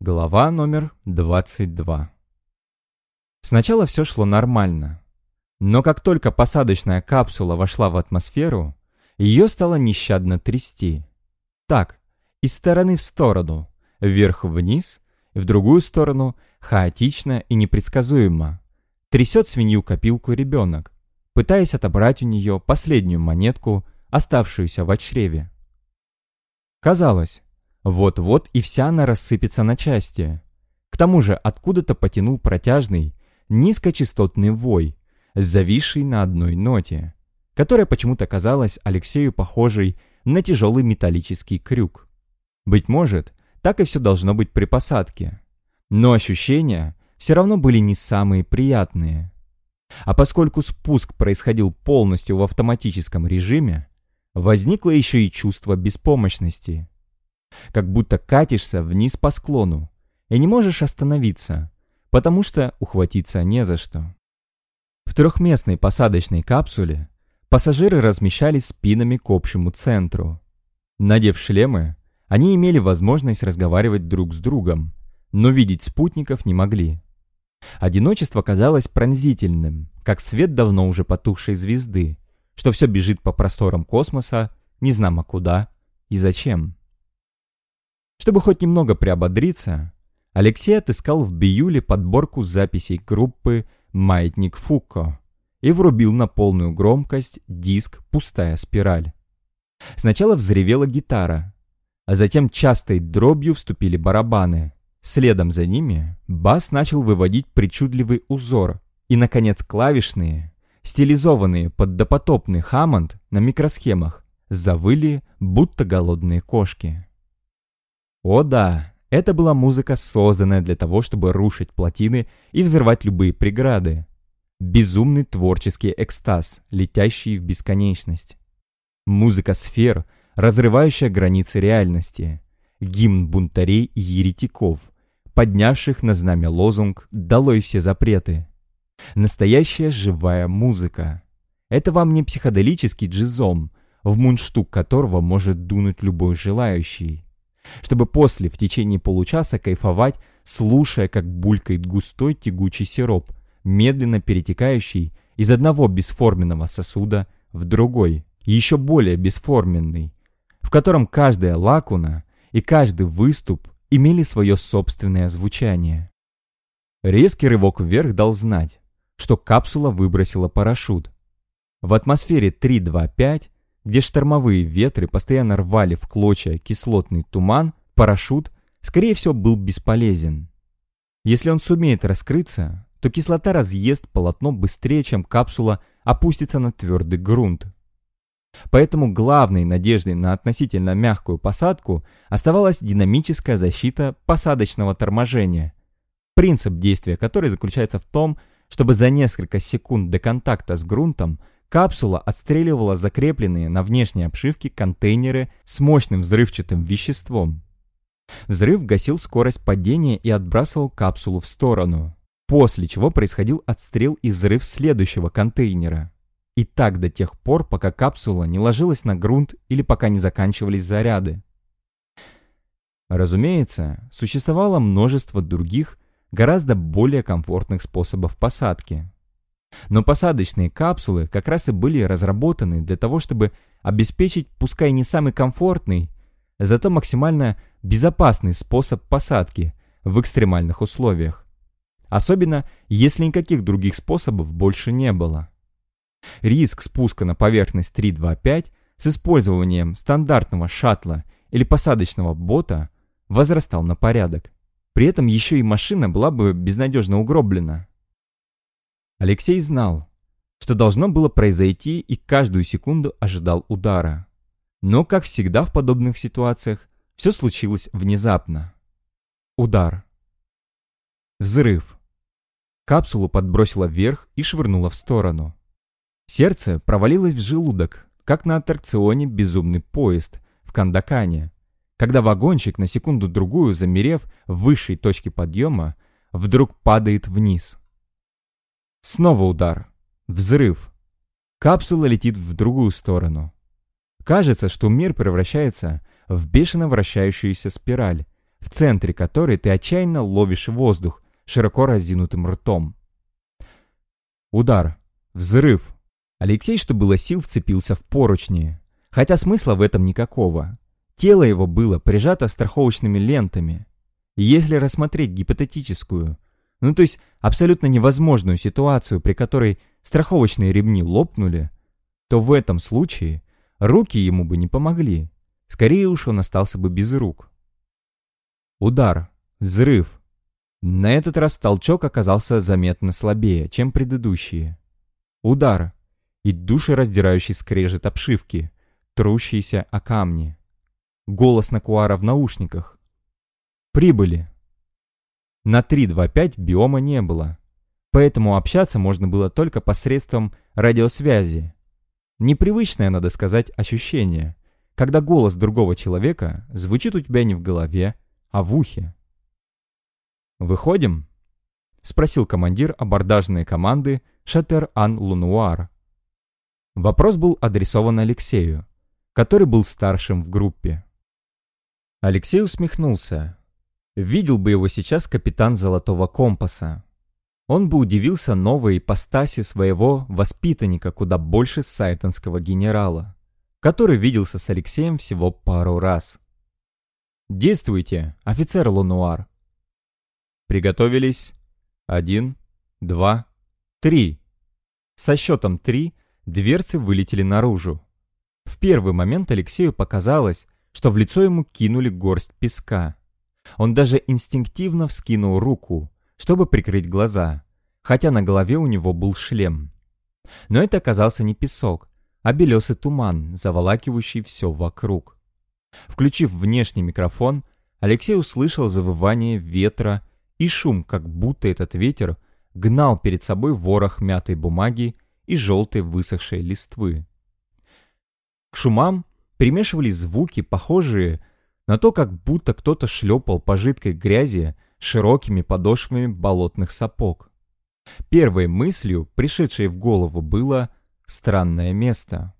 Глава номер 22 Сначала все шло нормально. Но как только посадочная капсула вошла в атмосферу, ее стало нещадно трясти. Так, из стороны в сторону, вверх-вниз, в другую сторону, хаотично и непредсказуемо. Трясет свинью-копилку ребенок, пытаясь отобрать у нее последнюю монетку, оставшуюся в чреве. Казалось, вот-вот и вся она рассыпется на части. К тому же откуда-то потянул протяжный, низкочастотный вой, зависший на одной ноте, которая почему-то казалась Алексею похожей на тяжелый металлический крюк. Быть может, так и все должно быть при посадке. Но ощущения все равно были не самые приятные. А поскольку спуск происходил полностью в автоматическом режиме, возникло еще и чувство беспомощности. Как будто катишься вниз по склону и не можешь остановиться, потому что ухватиться не за что. В трехместной посадочной капсуле пассажиры размещались спинами к общему центру. Надев шлемы, они имели возможность разговаривать друг с другом, но видеть спутников не могли. Одиночество казалось пронзительным, как свет давно уже потухшей звезды, что все бежит по просторам космоса, не знамо куда и зачем. Чтобы хоть немного приободриться, Алексей отыскал в Биюле подборку записей группы «Маятник Фуко» и врубил на полную громкость диск «Пустая спираль». Сначала взревела гитара, а затем частой дробью вступили барабаны. Следом за ними бас начал выводить причудливый узор, и, наконец, клавишные, стилизованные под допотопный хаммонд на микросхемах, завыли, будто голодные кошки. О да, это была музыка, созданная для того, чтобы рушить плотины и взрывать любые преграды. Безумный творческий экстаз, летящий в бесконечность. Музыка сфер, разрывающая границы реальности. Гимн бунтарей и еретиков, поднявших на знамя лозунг «Долой все запреты». Настоящая живая музыка. Это вам не психоделический джизом, в мундштук которого может дунуть любой желающий чтобы после в течение получаса кайфовать, слушая, как булькает густой тягучий сироп, медленно перетекающий из одного бесформенного сосуда в другой, еще более бесформенный, в котором каждая лакуна и каждый выступ имели свое собственное звучание. Резкий рывок вверх дал знать, что капсула выбросила парашют. В атмосфере 325 где штормовые ветры постоянно рвали в клочья кислотный туман, парашют, скорее всего, был бесполезен. Если он сумеет раскрыться, то кислота разъест полотно быстрее, чем капсула опустится на твердый грунт. Поэтому главной надеждой на относительно мягкую посадку оставалась динамическая защита посадочного торможения, принцип действия которой заключается в том, чтобы за несколько секунд до контакта с грунтом Капсула отстреливала закрепленные на внешней обшивке контейнеры с мощным взрывчатым веществом. Взрыв гасил скорость падения и отбрасывал капсулу в сторону, после чего происходил отстрел и взрыв следующего контейнера. И так до тех пор, пока капсула не ложилась на грунт или пока не заканчивались заряды. Разумеется, существовало множество других, гораздо более комфортных способов посадки. Но посадочные капсулы как раз и были разработаны для того, чтобы обеспечить, пускай не самый комфортный, зато максимально безопасный способ посадки в экстремальных условиях. Особенно, если никаких других способов больше не было. Риск спуска на поверхность 325 с использованием стандартного шаттла или посадочного бота возрастал на порядок. При этом еще и машина была бы безнадежно угроблена. Алексей знал, что должно было произойти и каждую секунду ожидал удара. Но, как всегда в подобных ситуациях, все случилось внезапно. Удар. Взрыв. Капсулу подбросило вверх и швырнуло в сторону. Сердце провалилось в желудок, как на аттракционе «Безумный поезд» в Кандакане, когда вагончик на секунду-другую, замерев в высшей точке подъема, вдруг падает вниз. Снова удар. Взрыв. Капсула летит в другую сторону. Кажется, что мир превращается в бешено вращающуюся спираль, в центре которой ты отчаянно ловишь воздух широко разинутым ртом. Удар. Взрыв. Алексей, что было сил, вцепился в поручни. Хотя смысла в этом никакого. Тело его было прижато страховочными лентами. Если рассмотреть гипотетическую, ну то есть абсолютно невозможную ситуацию, при которой страховочные ремни лопнули, то в этом случае руки ему бы не помогли. Скорее уж он остался бы без рук. Удар. Взрыв. На этот раз толчок оказался заметно слабее, чем предыдущие. Удар. И душераздирающий скрежет обшивки, трущиеся о камни. Голос Накуара в наушниках. Прибыли. На 3.2.5 биома не было, поэтому общаться можно было только посредством радиосвязи. Непривычное, надо сказать, ощущение, когда голос другого человека звучит у тебя не в голове, а в ухе. «Выходим?» — спросил командир абордажной команды Шатер-Ан-Лунуар. Вопрос был адресован Алексею, который был старшим в группе. Алексей усмехнулся. Видел бы его сейчас капитан Золотого Компаса. Он бы удивился новой ипостаси своего воспитанника куда больше сайтонского генерала, который виделся с Алексеем всего пару раз. «Действуйте, офицер Лунуар!» Приготовились. Один, два, три. Со счетом три дверцы вылетели наружу. В первый момент Алексею показалось, что в лицо ему кинули горсть песка. Он даже инстинктивно вскинул руку, чтобы прикрыть глаза, хотя на голове у него был шлем. Но это оказался не песок, а белесый туман, заволакивающий все вокруг. Включив внешний микрофон, Алексей услышал завывание ветра и шум, как будто этот ветер гнал перед собой ворох мятой бумаги и желтой высохшей листвы. К шумам примешивались звуки, похожие на то, как будто кто-то шлепал по жидкой грязи широкими подошвами болотных сапог. Первой мыслью, пришедшей в голову, было «странное место».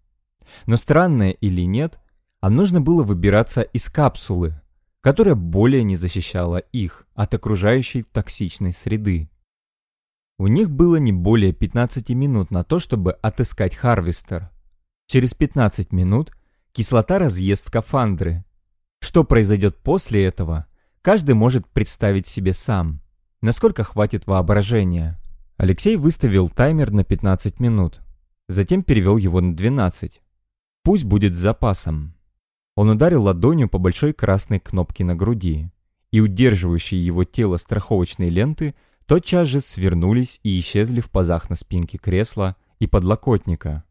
Но странное или нет, а нужно было выбираться из капсулы, которая более не защищала их от окружающей токсичной среды. У них было не более 15 минут на то, чтобы отыскать Харвестер. Через 15 минут кислота разъест скафандры. Что произойдет после этого, каждый может представить себе сам, насколько хватит воображения. Алексей выставил таймер на 15 минут, затем перевел его на 12. Пусть будет с запасом. Он ударил ладонью по большой красной кнопке на груди, и удерживающие его тело страховочные ленты тотчас же свернулись и исчезли в пазах на спинке кресла и подлокотника.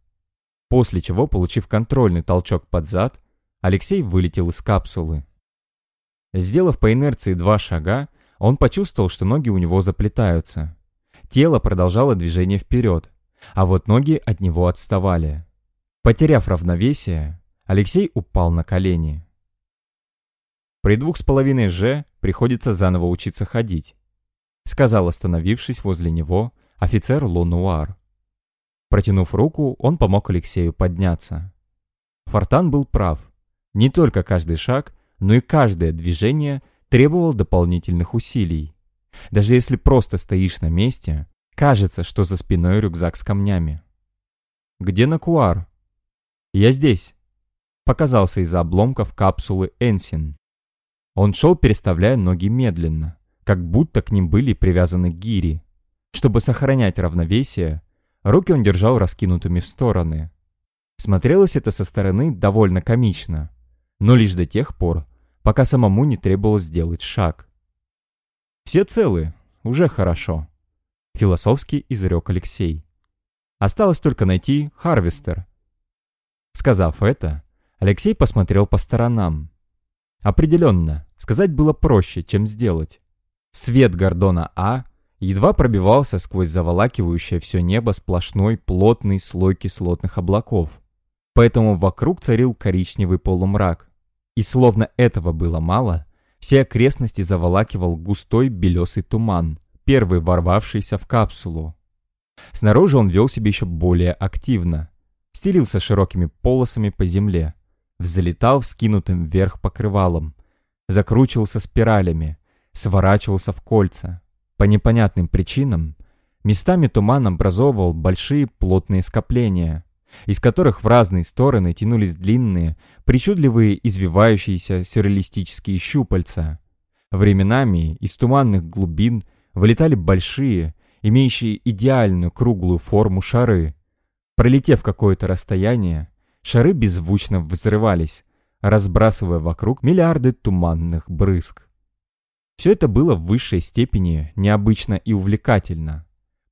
После чего, получив контрольный толчок под зад, Алексей вылетел из капсулы. Сделав по инерции два шага, он почувствовал, что ноги у него заплетаются. Тело продолжало движение вперед, а вот ноги от него отставали. Потеряв равновесие, Алексей упал на колени. «При двух с половиной же приходится заново учиться ходить», сказал, остановившись возле него, офицер Лонуар. Протянув руку, он помог Алексею подняться. Фортан был прав. Не только каждый шаг, но и каждое движение требовал дополнительных усилий. Даже если просто стоишь на месте, кажется, что за спиной рюкзак с камнями. «Где Накуар?» «Я здесь», показался из-за обломков капсулы Энсин. Он шел, переставляя ноги медленно, как будто к ним были привязаны гири. Чтобы сохранять равновесие, руки он держал раскинутыми в стороны. Смотрелось это со стороны довольно комично, но лишь до тех пор, пока самому не требовалось сделать шаг. «Все целы, уже хорошо», — философски изрек Алексей. «Осталось только найти Харвестер». Сказав это, Алексей посмотрел по сторонам. Определенно, сказать было проще, чем сделать. Свет Гордона А едва пробивался сквозь заволакивающее все небо сплошной плотный слой кислотных облаков. Поэтому вокруг царил коричневый полумрак. И словно этого было мало, все окрестности заволакивал густой белесый туман, первый ворвавшийся в капсулу. Снаружи он вел себя еще более активно, стелился широкими полосами по земле, взлетал вскинутым вверх покрывалом, закручивался спиралями, сворачивался в кольца. По непонятным причинам местами туман образовывал большие плотные скопления, из которых в разные стороны тянулись длинные, причудливые извивающиеся сюрреалистические щупальца. Временами из туманных глубин вылетали большие, имеющие идеальную круглую форму шары. Пролетев какое-то расстояние, шары беззвучно взрывались, разбрасывая вокруг миллиарды туманных брызг. Все это было в высшей степени необычно и увлекательно.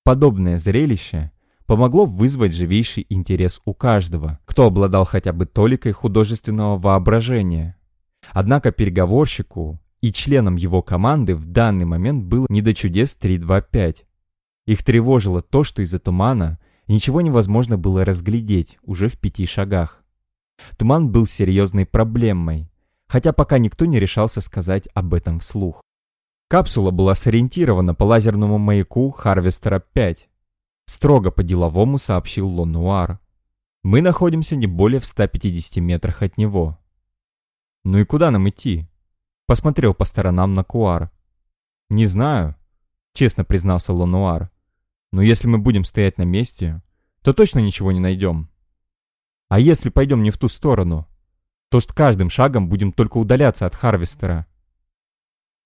Подобное зрелище помогло вызвать живейший интерес у каждого, кто обладал хотя бы толикой художественного воображения. Однако переговорщику и членам его команды в данный момент было не до чудес 325. Их тревожило то, что из-за тумана ничего невозможно было разглядеть уже в пяти шагах. Туман был серьезной проблемой, хотя пока никто не решался сказать об этом вслух. Капсула была сориентирована по лазерному маяку Харвестера 5. Строго по-деловому сообщил Лонуар. Мы находимся не более в 150 метрах от него. Ну и куда нам идти? Посмотрел по сторонам на Куар. Не знаю, честно признался Лонуар. Но если мы будем стоять на месте, то точно ничего не найдем. А если пойдем не в ту сторону, то с каждым шагом будем только удаляться от Харвестера.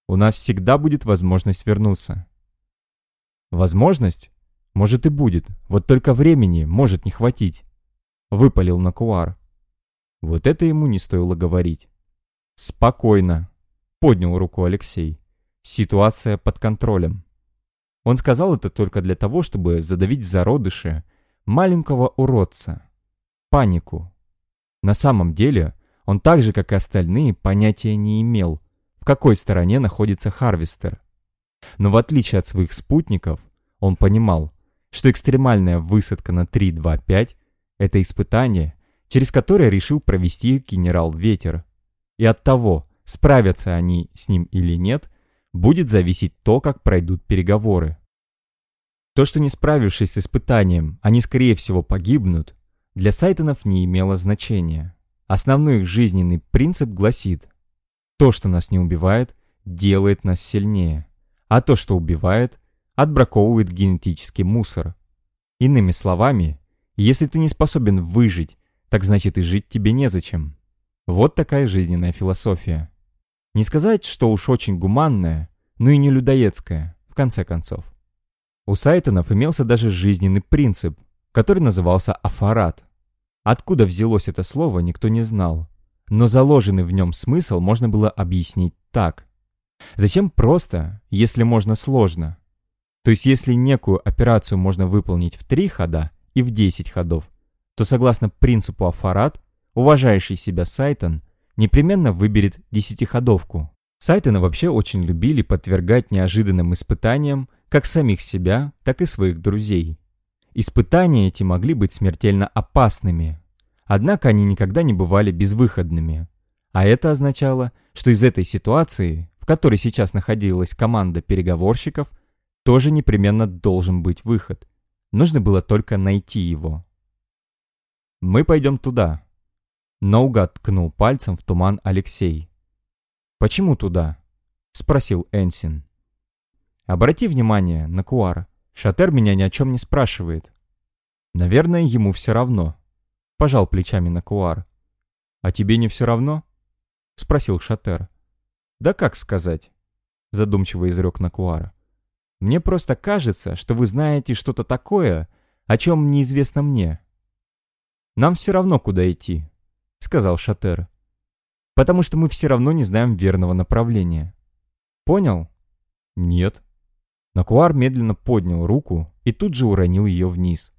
У нас всегда будет возможность вернуться. Возможность? Может и будет, вот только времени может не хватить. Выпалил Накуар. Вот это ему не стоило говорить. Спокойно. Поднял руку Алексей. Ситуация под контролем. Он сказал это только для того, чтобы задавить в зародыше маленького уродца, панику. На самом деле, он так же, как и остальные, понятия не имел, в какой стороне находится Харвестер. Но в отличие от своих спутников, он понимал, что экстремальная высадка на 3-2-5 – это испытание, через которое решил провести генерал Ветер. И от того, справятся они с ним или нет, будет зависеть то, как пройдут переговоры. То, что не справившись с испытанием, они скорее всего погибнут, для Сайтонов не имело значения. Основной их жизненный принцип гласит «То, что нас не убивает, делает нас сильнее, а то, что убивает, отбраковывает генетический мусор». Иными словами, если ты не способен выжить, так значит и жить тебе незачем. Вот такая жизненная философия. Не сказать, что уж очень гуманная, но и не людоедская, в конце концов. У Сайтонов имелся даже жизненный принцип, который назывался афарат. Откуда взялось это слово, никто не знал. Но заложенный в нем смысл можно было объяснить так. Зачем просто, если можно сложно? То есть если некую операцию можно выполнить в три хода и в 10 ходов, то согласно принципу Афарат, уважающий себя Сайтон непременно выберет десятиходовку. Сайтона вообще очень любили подвергать неожиданным испытаниям как самих себя, так и своих друзей. Испытания эти могли быть смертельно опасными, однако они никогда не бывали безвыходными. А это означало, что из этой ситуации, в которой сейчас находилась команда переговорщиков, тоже непременно должен быть выход. Нужно было только найти его. «Мы пойдем туда», — наугад ткнул пальцем в туман Алексей. «Почему туда?» — спросил Энсин. «Обрати внимание на Куара. Шатер меня ни о чем не спрашивает. Наверное, ему все равно. Пожал плечами на Куар. А тебе не все равно? Спросил Шатер. Да как сказать? Задумчиво изрек Накуара. Мне просто кажется, что вы знаете что-то такое, о чем неизвестно мне. Нам все равно, куда идти, сказал Шатер. Потому что мы все равно не знаем верного направления. Понял? Нет, Накуар медленно поднял руку и тут же уронил ее вниз.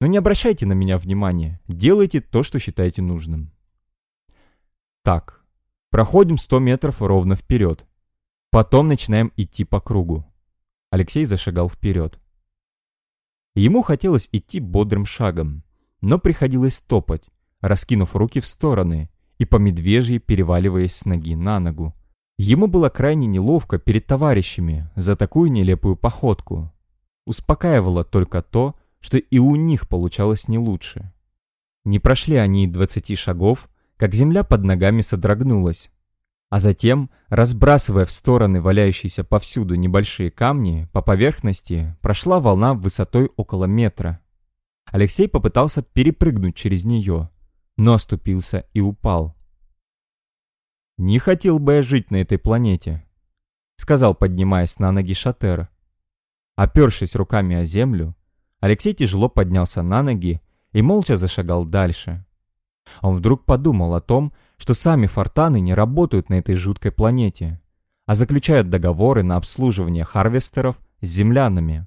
Но не обращайте на меня внимания, делайте то, что считаете нужным. Так, проходим 100 метров ровно вперед. Потом начинаем идти по кругу. Алексей зашагал вперед. Ему хотелось идти бодрым шагом, но приходилось топать, раскинув руки в стороны и по медвежьи переваливаясь с ноги на ногу, Ему было крайне неловко перед товарищами за такую нелепую походку. Успокаивало только то, что и у них получалось не лучше. Не прошли они и двадцати шагов, как земля под ногами содрогнулась. А затем, разбрасывая в стороны валяющиеся повсюду небольшие камни, по поверхности прошла волна высотой около метра. Алексей попытался перепрыгнуть через нее, но оступился и упал. «Не хотел бы я жить на этой планете», — сказал, поднимаясь на ноги Шатер. Опершись руками о землю, Алексей тяжело поднялся на ноги и молча зашагал дальше. Он вдруг подумал о том, что сами фортаны не работают на этой жуткой планете, а заключают договоры на обслуживание харвестеров с землянами.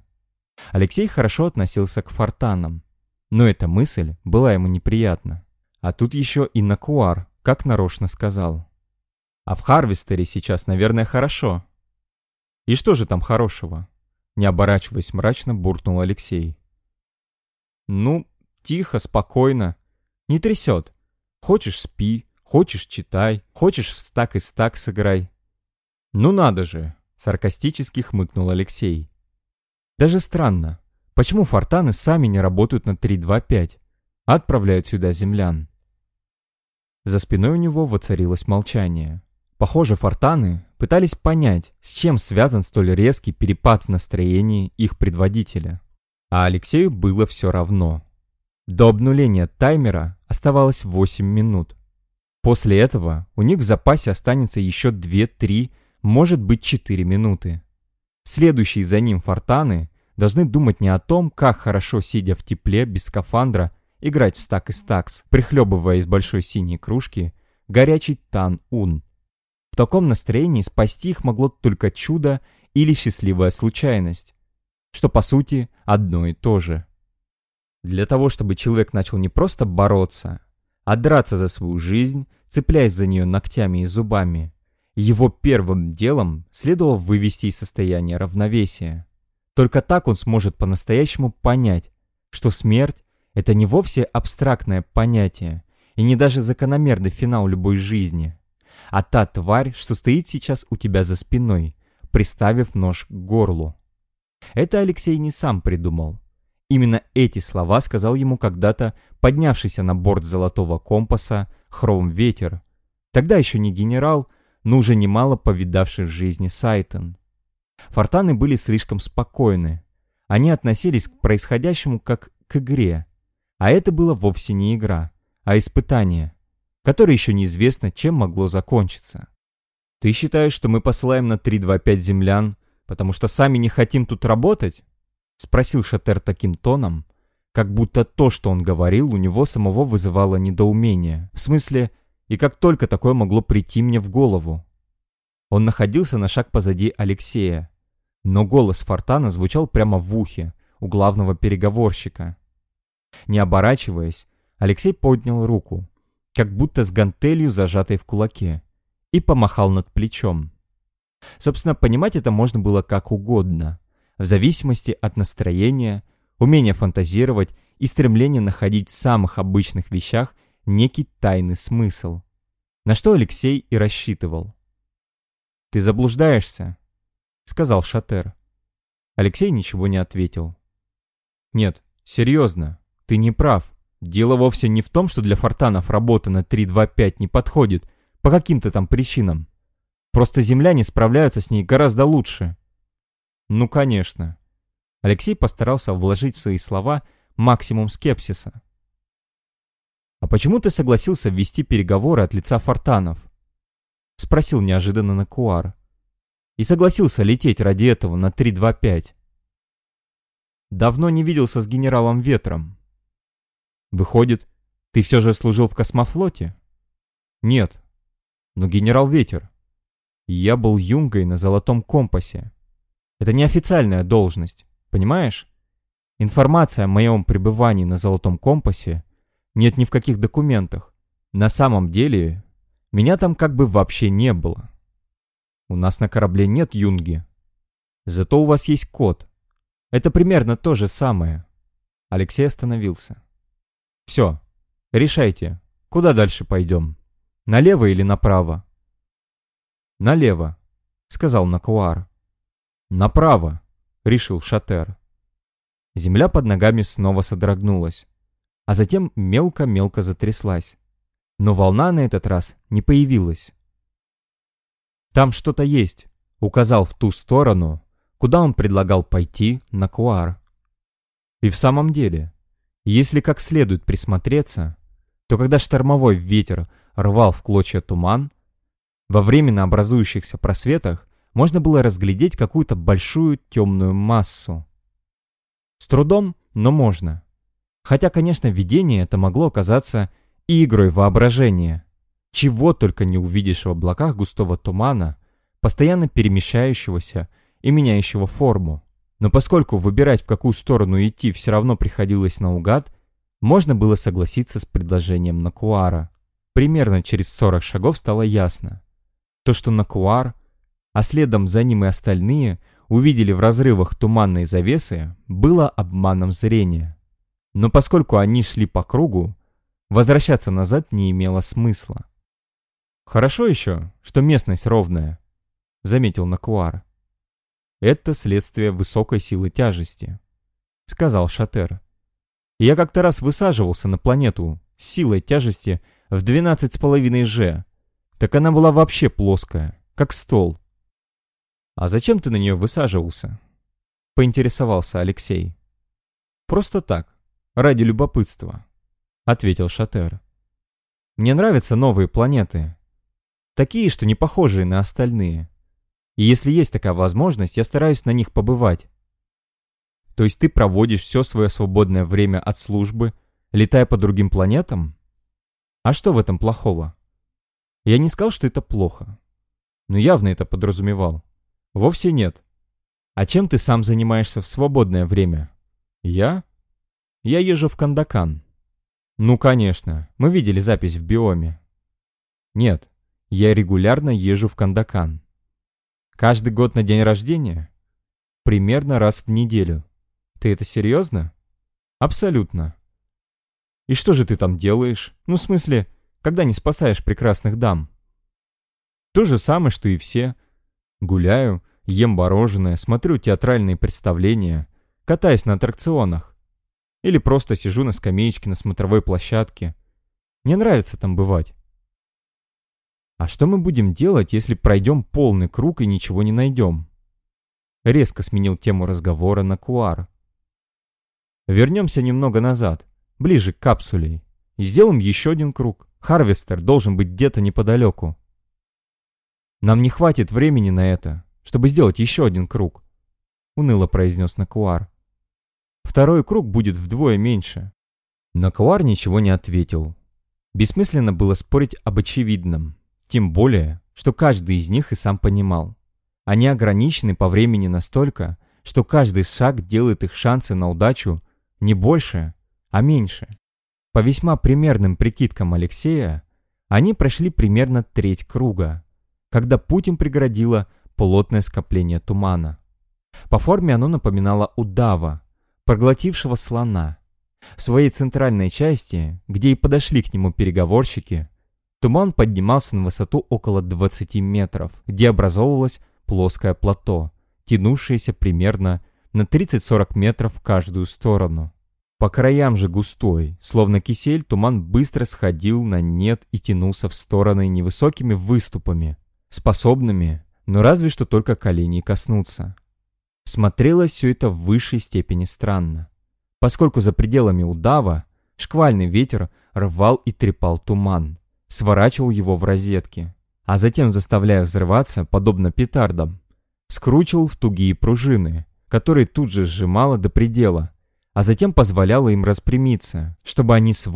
Алексей хорошо относился к фортанам, но эта мысль была ему неприятна. А тут еще и Накуар, как нарочно сказал. А в Харвестере сейчас, наверное, хорошо. И что же там хорошего? Не оборачиваясь мрачно, буркнул Алексей. Ну, тихо, спокойно. Не трясет. Хочешь спи, хочешь читай, хочешь в стак и стак сыграй. Ну надо же, саркастически хмыкнул Алексей. Даже странно, почему фортаны сами не работают на 325, а отправляют сюда землян? За спиной у него воцарилось молчание. Похоже, фортаны пытались понять, с чем связан столь резкий перепад в настроении их предводителя. А Алексею было все равно. До обнуления таймера оставалось 8 минут. После этого у них в запасе останется еще 2-3, может быть 4 минуты. Следующие за ним фортаны должны думать не о том, как хорошо, сидя в тепле, без скафандра, играть в стак и стакс, прихлебывая из большой синей кружки горячий тан-ун. В таком настроении спасти их могло только чудо или счастливая случайность, что по сути одно и то же. Для того, чтобы человек начал не просто бороться, а драться за свою жизнь, цепляясь за нее ногтями и зубами, его первым делом следовало вывести из состояния равновесия. Только так он сможет по-настоящему понять, что смерть это не вовсе абстрактное понятие и не даже закономерный финал любой жизни, а та тварь, что стоит сейчас у тебя за спиной, приставив нож к горлу. Это Алексей не сам придумал. Именно эти слова сказал ему когда-то поднявшийся на борт золотого компаса Хром Ветер. Тогда еще не генерал, но уже немало повидавший в жизни Сайтон. Фортаны были слишком спокойны. Они относились к происходящему как к игре, а это было вовсе не игра, а испытание, которое еще неизвестно, чем могло закончиться. Ты считаешь, что мы посылаем на 325 землян, потому что сами не хотим тут работать? Спросил Шатер таким тоном, как будто то, что он говорил, у него самого вызывало недоумение. В смысле, и как только такое могло прийти мне в голову. Он находился на шаг позади Алексея, но голос Фортана звучал прямо в ухе у главного переговорщика. Не оборачиваясь, Алексей поднял руку, как будто с гантелью, зажатой в кулаке, и помахал над плечом. Собственно, понимать это можно было как угодно, в зависимости от настроения, умения фантазировать и стремления находить в самых обычных вещах некий тайный смысл. На что Алексей и рассчитывал. «Ты заблуждаешься», — сказал Шатер. Алексей ничего не ответил. «Нет, серьезно, ты не прав. Дело вовсе не в том, что для фортанов работа на 3.2.5 не подходит, по каким-то там причинам. Просто земляне справляются с ней гораздо лучше. Ну, конечно. Алексей постарался вложить в свои слова максимум скепсиса. «А почему ты согласился вести переговоры от лица фортанов?» Спросил неожиданно Накуар. «И согласился лететь ради этого на 325?» «Давно не виделся с генералом Ветром», Выходит, ты все же служил в космофлоте? Нет. Но генерал Ветер. Я был юнгой на золотом компасе. Это неофициальная должность, понимаешь? Информация о моем пребывании на золотом компасе нет ни в каких документах. На самом деле, меня там как бы вообще не было. У нас на корабле нет юнги. Зато у вас есть код. Это примерно то же самое. Алексей остановился. Все, решайте, куда дальше пойдем? Налево или направо? Налево, сказал Накуар. Направо, решил Шатер. Земля под ногами снова содрогнулась, а затем мелко-мелко затряслась. Но волна на этот раз не появилась. Там что-то есть», — указал в ту сторону, куда он предлагал пойти на Куар. И в самом деле, если как следует присмотреться, то когда штормовой ветер рвал в клочья туман, во временно образующихся просветах можно было разглядеть какую-то большую темную массу. С трудом, но можно. Хотя, конечно, видение это могло оказаться игрой воображения. Чего только не увидишь в облаках густого тумана, постоянно перемещающегося и меняющего форму. Но поскольку выбирать, в какую сторону идти, все равно приходилось наугад, можно было согласиться с предложением Накуара. Примерно через 40 шагов стало ясно. То, что Накуар, а следом за ним и остальные, увидели в разрывах туманной завесы, было обманом зрения. Но поскольку они шли по кругу, возвращаться назад не имело смысла. «Хорошо еще, что местность ровная», — заметил Накуар. «Это следствие высокой силы тяжести», — сказал Шатер. «Я как-то раз высаживался на планету с силой тяжести в 12,5 Ж. Так она была вообще плоская, как стол». «А зачем ты на нее высаживался?» — поинтересовался Алексей. «Просто так, ради любопытства», — ответил Шатер. «Мне нравятся новые планеты. Такие, что не похожие на остальные. И если есть такая возможность, я стараюсь на них побывать. То есть ты проводишь все свое свободное время от службы, летая по другим планетам? А что в этом плохого? Я не сказал, что это плохо. Но явно это подразумевал. Вовсе нет. А чем ты сам занимаешься в свободное время? Я? Я езжу в Кандакан. Ну, конечно, мы видели запись в биоме. Нет, я регулярно езжу в Кандакан. Каждый год на день рождения? Примерно раз в неделю. Ты это серьезно? Абсолютно. И что же ты там делаешь? Ну, в смысле, когда не спасаешь прекрасных дам? То же самое, что и все. Гуляю, ем мороженое, смотрю театральные представления, катаюсь на аттракционах. Или просто сижу на скамеечке на смотровой площадке. Мне нравится там бывать. А что мы будем делать, если пройдем полный круг и ничего не найдем? Резко сменил тему разговора на Куар. Вернемся немного назад, ближе к капсуле, и сделаем еще один круг. Харвестер должен быть где-то неподалеку. Нам не хватит времени на это, чтобы сделать еще один круг, уныло произнес Накуар. Второй круг будет вдвое меньше. Накуар ничего не ответил. Бессмысленно было спорить об очевидном. Тем более, что каждый из них и сам понимал. Они ограничены по времени настолько, что каждый шаг делает их шансы на удачу не больше, а меньше. По весьма примерным прикидкам Алексея, они прошли примерно треть круга, когда путь им преградило плотное скопление тумана. По форме оно напоминало удава, проглотившего слона. В своей центральной части, где и подошли к нему переговорщики, Туман поднимался на высоту около 20 метров, где образовывалось плоское плато, тянувшееся примерно на 30-40 метров в каждую сторону. По краям же густой, словно кисель, туман быстро сходил на нет и тянулся в стороны невысокими выступами, способными, но разве что только коленей коснуться. Смотрелось все это в высшей степени странно, поскольку за пределами удава шквальный ветер рвал и трепал туман, сворачивал его в розетки, а затем, заставляя взрываться, подобно петардам, скручивал в тугие пружины, которые тут же сжимало до предела, а затем позволяло им распрямиться, чтобы они с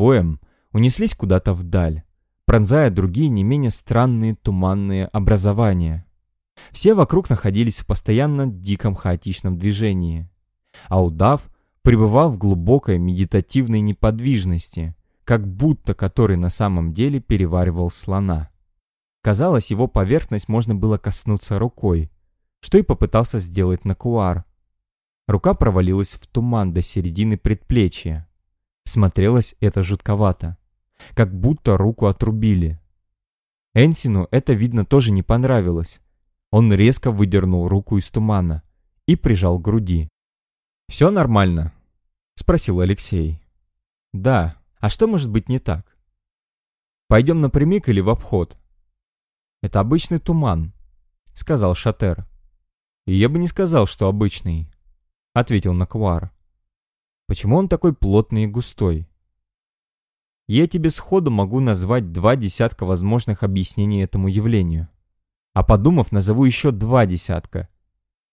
унеслись куда-то вдаль, пронзая другие не менее странные туманные образования. Все вокруг находились в постоянно диком хаотичном движении, а удав пребывал в глубокой медитативной неподвижности, как будто который на самом деле переваривал слона. Казалось, его поверхность можно было коснуться рукой, что и попытался сделать Накуар. Рука провалилась в туман до середины предплечья. Смотрелось это жутковато, как будто руку отрубили. Энсину это, видно, тоже не понравилось. Он резко выдернул руку из тумана и прижал к груди. «Все нормально?» — спросил Алексей. «Да», а что может быть не так? Пойдем напрямик или в обход? Это обычный туман. сказал Шатер. «Я бы не сказал, что обычный», — ответил Наквар. «Почему он такой плотный и густой?» Я тебе сходу могу назвать два десятка возможных объяснений этому явлению. А подумав, назову еще два десятка.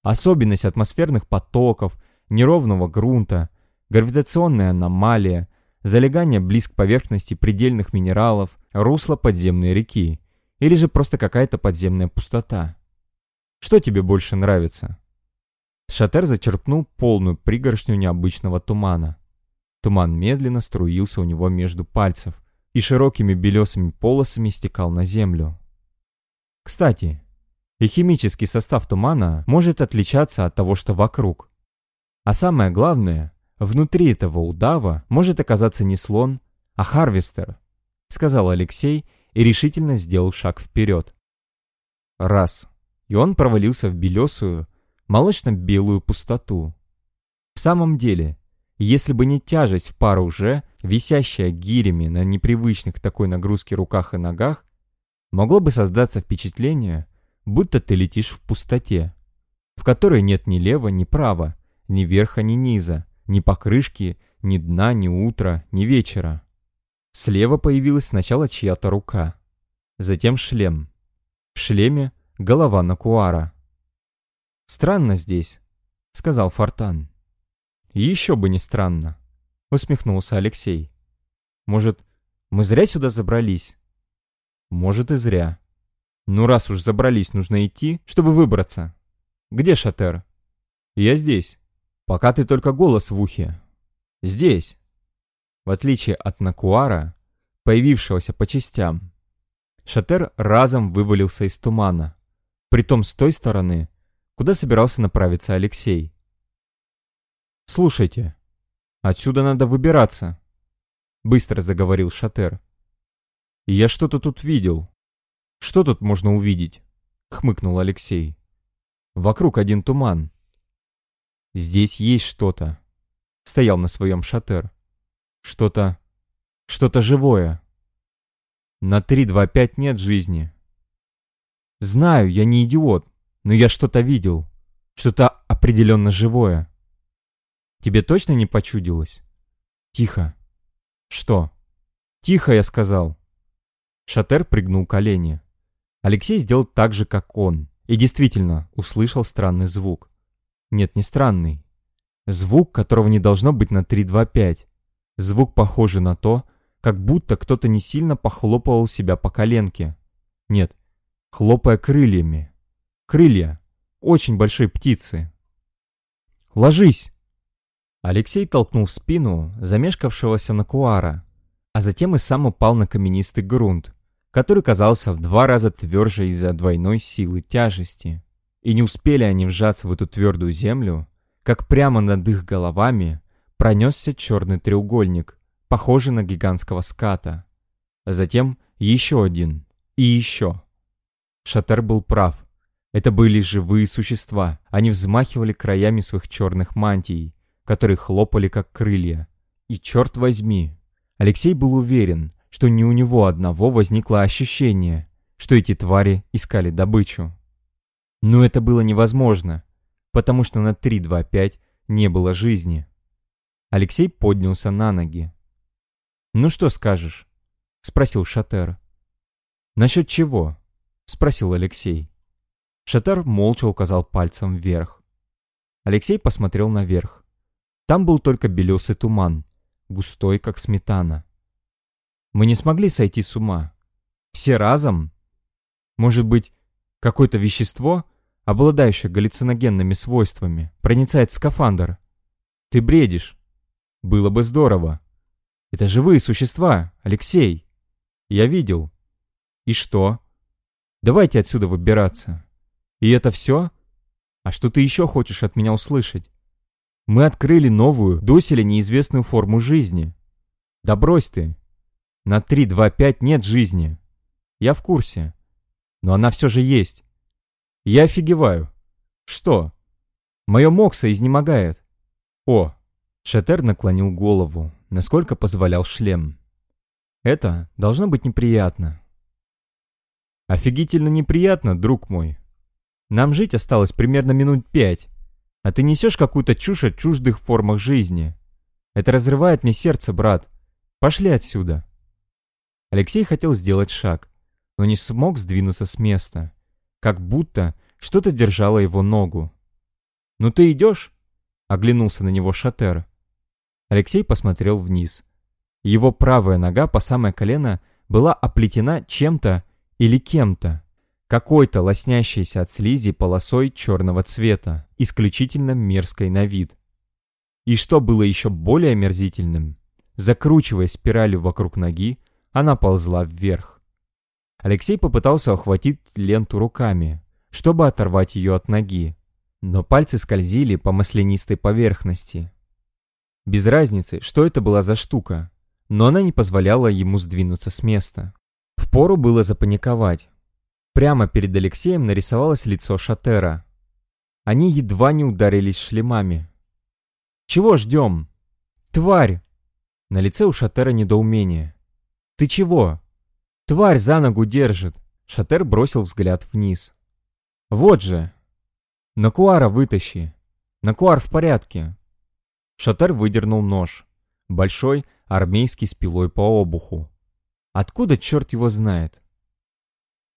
Особенность атмосферных потоков, неровного грунта, гравитационная аномалия, залегание близ к поверхности предельных минералов, русло подземной реки, или же просто какая-то подземная пустота. Что тебе больше нравится? Шатер зачерпнул полную пригоршню необычного тумана. Туман медленно струился у него между пальцев и широкими белесыми полосами стекал на землю. Кстати, и химический состав тумана может отличаться от того, что вокруг. А самое главное, внутри этого удава может оказаться не слон, а харвестер, сказал Алексей и решительно сделал шаг вперед. Раз. И он провалился в белесую, молочно-белую пустоту. В самом деле, если бы не тяжесть в пару уже, висящая гирями на непривычных такой нагрузке руках и ногах, могло бы создаться впечатление, будто ты летишь в пустоте, в которой нет ни лева, ни права, ни верха, ни низа, ни покрышки, ни дна, ни утра, ни вечера. Слева появилась сначала чья-то рука, затем шлем. В шлеме голова Накуара. «Странно здесь», — сказал Фортан. «Еще бы не странно», — усмехнулся Алексей. «Может, мы зря сюда забрались?» «Может, и зря. Ну, раз уж забрались, нужно идти, чтобы выбраться. Где Шатер?» «Я здесь. Пока ты только голос в ухе. Здесь». В отличие от Накуара, появившегося по частям, Шатер разом вывалился из тумана, притом с той стороны, куда собирался направиться Алексей. «Слушайте, отсюда надо выбираться», — быстро заговорил Шатер. «Я что-то тут видел». «Что тут можно увидеть?» — хмыкнул Алексей. «Вокруг один туман». «Здесь есть что-то», — стоял на своем Шатер. «Что-то... что-то живое». «На 3-2-5 нет жизни». «Знаю, я не идиот, но я что-то видел. Что-то определенно живое». Тебе точно не почудилось? Тихо. Что? Тихо, я сказал. Шатер пригнул колени. Алексей сделал так же, как он, и действительно услышал странный звук. Нет, не странный. Звук, которого не должно быть на 3-2-5. Звук похожий на то, как будто кто-то не сильно похлопывал себя по коленке. Нет, хлопая крыльями. Крылья очень большой птицы. «Ложись!» Алексей толкнул в спину замешкавшегося Накуара, а затем и сам упал на каменистый грунт, который казался в два раза тверже из-за двойной силы тяжести. И не успели они вжаться в эту твердую землю, как прямо над их головами пронесся черный треугольник, похожий на гигантского ската. А затем еще один и еще. Шатер был прав. Это были живые существа. Они взмахивали краями своих черных мантий, которые хлопали как крылья. И черт возьми, Алексей был уверен, что не у него одного возникло ощущение, что эти твари искали добычу. Но это было невозможно, потому что на 3-2-5 не было жизни. Алексей поднялся на ноги. «Ну что скажешь?» — спросил Шатер. «Насчет чего?» — спросил Алексей. Шатер молча указал пальцем вверх. Алексей посмотрел наверх. Там был только белесый туман, густой, как сметана. Мы не смогли сойти с ума. Все разом? Может быть, какое-то вещество, обладающее галлюциногенными свойствами, проницает в скафандр? Ты бредишь. Было бы здорово. Это живые существа, Алексей. Я видел. И что? Давайте отсюда выбираться. И это все? А что ты еще хочешь от меня услышать? Мы открыли новую, доселе неизвестную форму жизни. Да брось ты. На 3-2-5 нет жизни. Я в курсе. Но она все же есть. Я офигеваю. Что? Мое Мокса изнемогает. О, Шатер наклонил голову, насколько позволял шлем. Это должно быть неприятно. Офигительно неприятно, друг мой. Нам жить осталось примерно минут пять, а ты несешь какую-то чушь о чуждых формах жизни. Это разрывает мне сердце, брат. Пошли отсюда. Алексей хотел сделать шаг, но не смог сдвинуться с места. Как будто что-то держало его ногу. «Ну ты идешь?» — оглянулся на него Шатер. Алексей посмотрел вниз. Его правая нога по самое колено была оплетена чем-то или кем-то. Какой-то лоснящейся от слизи полосой черного цвета, исключительно мерзкой на вид. И что было еще более омерзительным, закручивая спиралью вокруг ноги, она ползла вверх. Алексей попытался охватить ленту руками, чтобы оторвать ее от ноги, но пальцы скользили по маслянистой поверхности. Без разницы, что это была за штука, но она не позволяла ему сдвинуться с места. Впору было запаниковать. Прямо перед Алексеем нарисовалось лицо Шатера. Они едва не ударились шлемами. «Чего ждем?» «Тварь!» На лице у Шатера недоумение. «Ты чего?» «Тварь за ногу держит!» Шатер бросил взгляд вниз. «Вот же!» «Накуара вытащи!» «Накуар в порядке!» Шатер выдернул нож. Большой, армейский с пилой по обуху. Откуда черт его знает?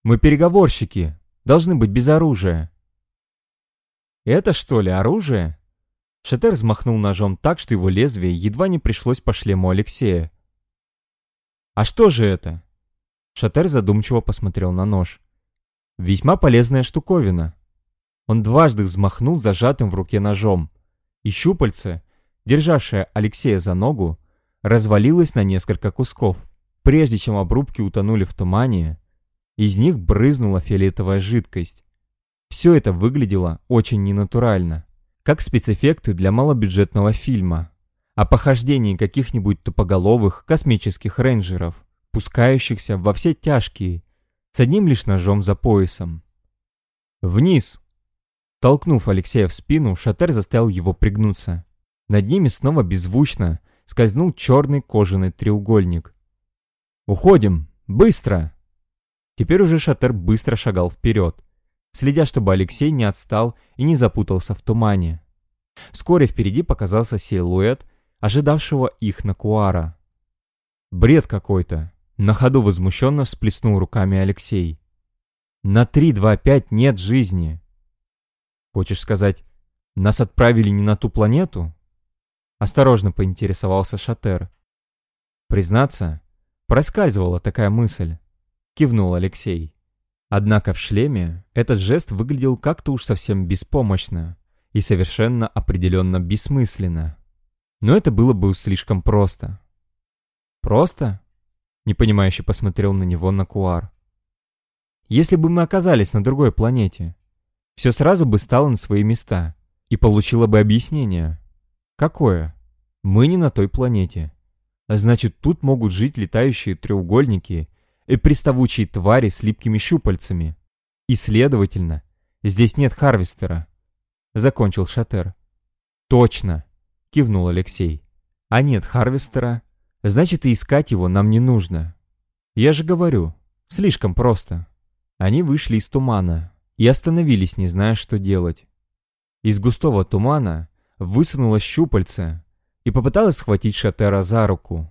«Мы переговорщики, должны быть без оружия!» «Это что ли оружие?» Шатер взмахнул ножом так, что его лезвие едва не пришлось по шлему Алексея. «А что же это?» Шатер задумчиво посмотрел на нож. «Весьма полезная штуковина». Он дважды взмахнул зажатым в руке ножом, и щупальце, державшее Алексея за ногу, развалилось на несколько кусков. Прежде чем обрубки утонули в тумане, из них брызнула фиолетовая жидкость. Все это выглядело очень ненатурально как спецэффекты для малобюджетного фильма о похождении каких-нибудь тупоголовых космических рейнджеров, пускающихся во все тяжкие, с одним лишь ножом за поясом. «Вниз!» Толкнув Алексея в спину, Шатер заставил его пригнуться. Над ними снова беззвучно скользнул черный кожаный треугольник. «Уходим! Быстро!» Теперь уже Шатер быстро шагал вперед, следя, чтобы Алексей не отстал и не запутался в тумане. Вскоре впереди показался силуэт, ожидавшего их на Куара. «Бред какой-то!» — на ходу возмущенно всплеснул руками Алексей. «На 3-2-5 нет жизни!» «Хочешь сказать, нас отправили не на ту планету?» Осторожно поинтересовался Шатер. «Признаться, проскальзывала такая мысль», — кивнул Алексей. Однако в шлеме этот жест выглядел как-то уж совсем беспомощно и совершенно определенно бессмысленно. Но это было бы слишком просто. «Просто?» — непонимающе посмотрел на него Накуар. «Если бы мы оказались на другой планете, все сразу бы стало на свои места и получило бы объяснение. Какое? Мы не на той планете. А значит, тут могут жить летающие треугольники и приставучие твари с липкими щупальцами. И, следовательно, здесь нет Харвестера. Закончил Шатер. Точно, кивнул Алексей. А нет Харвестера, значит и искать его нам не нужно. Я же говорю, слишком просто. Они вышли из тумана и остановились, не зная, что делать. Из густого тумана высунулось щупальце и попыталась схватить Шатера за руку.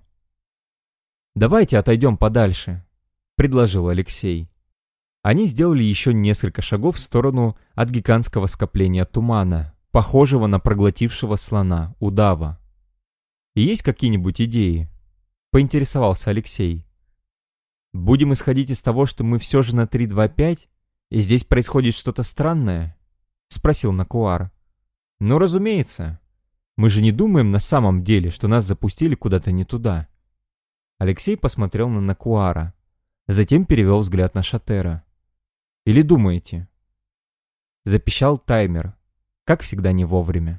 «Давайте отойдем подальше», предложил Алексей. Они сделали еще несколько шагов в сторону от гигантского скопления тумана, похожего на проглотившего слона, удава. «И есть какие-нибудь идеи?» — поинтересовался Алексей. «Будем исходить из того, что мы все же на 3-2-5, и здесь происходит что-то странное?» — спросил Накуар. «Ну, разумеется. Мы же не думаем на самом деле, что нас запустили куда-то не туда». Алексей посмотрел на Накуара. Затем перевел взгляд на Шатера. «Или думаете?» Запищал таймер, как всегда не вовремя.